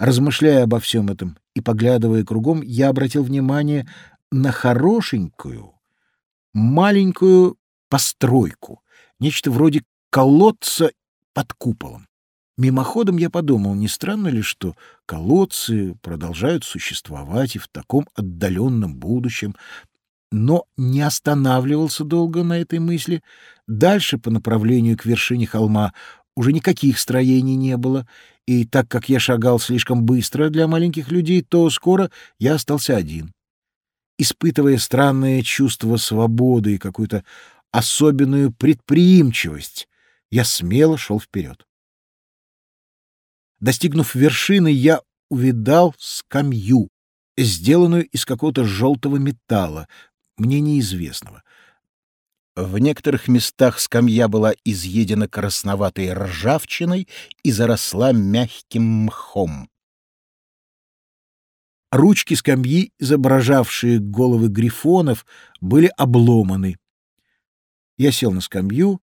Размышляя обо всем этом и поглядывая кругом, я обратил внимание на хорошенькую, маленькую постройку, нечто вроде колодца под куполом. Мимоходом я подумал, не странно ли, что колодцы продолжают существовать и в таком отдаленном будущем, но не останавливался долго на этой мысли. Дальше, по направлению к вершине холма, уже никаких строений не было, и так как я шагал слишком быстро для маленьких людей, то скоро я остался один. Испытывая странное чувство свободы и какую-то особенную предприимчивость, я смело шел вперед. Достигнув вершины, я увидал скамью, сделанную из какого-то желтого металла, мне неизвестного. В некоторых местах скамья была изъедена красноватой ржавчиной и заросла мягким мхом. Ручки скамьи, изображавшие головы грифонов, были обломаны. Я сел на скамью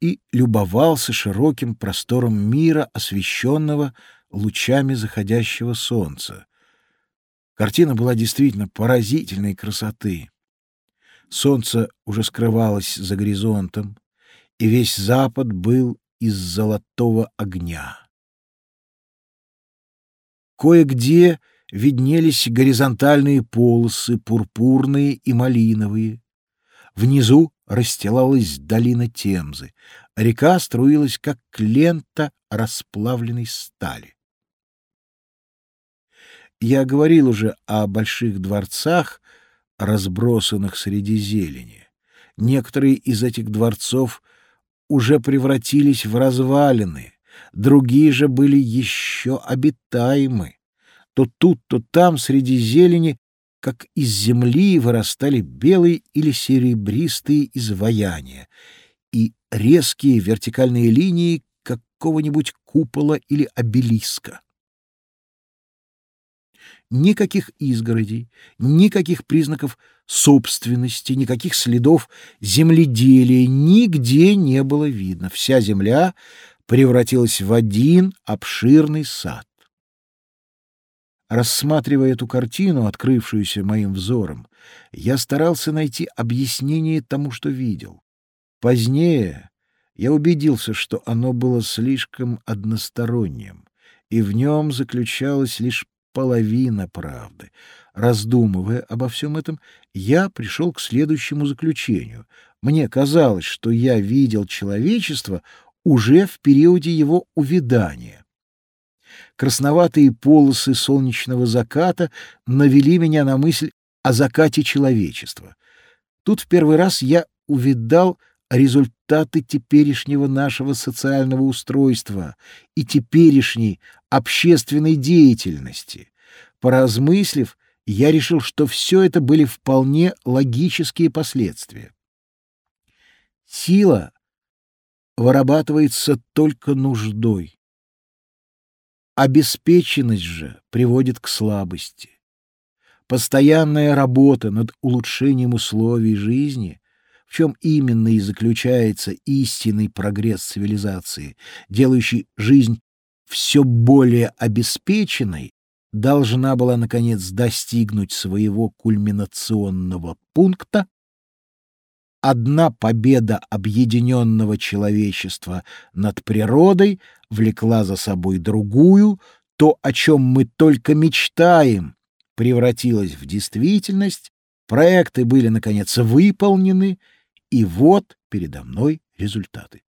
и любовался широким простором мира, освещенного лучами заходящего солнца. Картина была действительно поразительной красоты. Солнце уже скрывалось за горизонтом, и весь запад был из золотого огня. Кое-где виднелись горизонтальные полосы, пурпурные и малиновые. Внизу расстилалась долина Темзы. Река струилась, как лента расплавленной стали. Я говорил уже о больших дворцах, разбросанных среди зелени. Некоторые из этих дворцов уже превратились в развалины, другие же были еще обитаемы. То тут, то там среди зелени, как из земли, вырастали белые или серебристые изваяния и резкие вертикальные линии какого-нибудь купола или обелиска. Никаких изгородей, никаких признаков собственности, никаких следов земледелия нигде не было видно. Вся земля превратилась в один обширный сад. Рассматривая эту картину, открывшуюся моим взором, я старался найти объяснение тому, что видел. Позднее я убедился, что оно было слишком односторонним, и в нем заключалась лишь половина правды. Раздумывая обо всем этом, я пришел к следующему заключению. Мне казалось, что я видел человечество уже в периоде его увядания. Красноватые полосы солнечного заката навели меня на мысль о закате человечества. Тут в первый раз я увидал результаты теперешнего нашего социального устройства и теперешней общественной деятельности. Поразмыслив, я решил, что все это были вполне логические последствия. Сила вырабатывается только нуждой. Обеспеченность же приводит к слабости. Постоянная работа над улучшением условий жизни чем именно и заключается истинный прогресс цивилизации, делающий жизнь все более обеспеченной, должна была, наконец, достигнуть своего кульминационного пункта, одна победа объединенного человечества над природой влекла за собой другую, то, о чем мы только мечтаем, превратилось в действительность, проекты были, наконец, выполнены, и вот передо мной результаты.